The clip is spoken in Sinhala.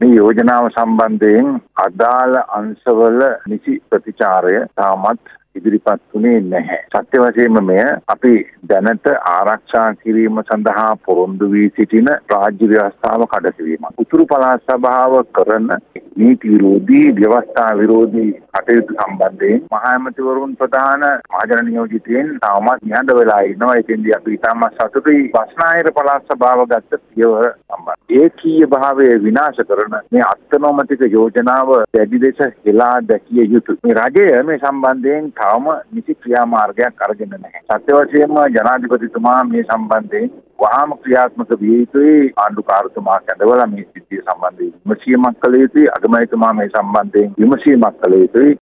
මේ යෝජනාව සම්බන්ධයෙන් අදාළ අංශවල නිසි ප්‍රතිචාරය තාමත් ඉදිරිපත් වුණේ නැහැ. සත්‍ය වශයෙන්ම මෙය අපි දැනට ආරක්ෂා කිරීම සඳහා පොරොන්දු වී සිටින රාජ්‍ය ව්‍යවස්ථාව කඩකිරීමක්. උතුරු පළාත් සභාව කරන නීති විරෝධී ව්‍යවස්ථා විරෝධී කටයුතු සම්බන්ධයෙන් මහා ඇමතිවරුන් ප්‍රධාන මහජන නියෝජිතයින් තවමත් නිහඬ වෙලා ඉන්නවා. ඒකෙන්දී අපි ඉතාමත් සතුටුයි බස්නාහිර පළාත් සභාව ගත්ත පියවර සම්බන්ධ. ඒකීය භාවය විනාශ කරන මේ අත්නොමතික යෝජනාව දැඩි ලෙස හෙලා දැකිය යුතුයි. මේ රජය මේ සම්බන්ධයෙන් තවම නිසි ක්‍රියාමාර්ගයක් අරගෙන නැහැ. සත්‍ය වශයෙන්ම ජනාධිපතිතුමා මේ සම්බන්ධයෙන් වහාම ක්‍රියාත්මක විය යුතුයි. ආණ්ඩුකාරතුමා කැඳවලා මේ සිද්ධිය සම්බන්ධයෙන් විමසීමක් කළ යුතුයි. අගමැතිතුමා මේ සම්බන්ධයෙන් විමසීමක් කළ යුතුයි.